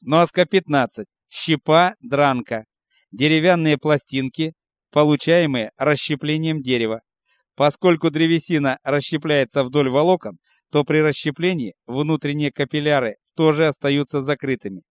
Сноска 15. Щепа, дранка. Деревянные пластинки, получаемые расщеплением дерева. Поскольку древесина расщепляется вдоль волокон, то при расщеплении внутренние капилляры тоже остаются закрытыми.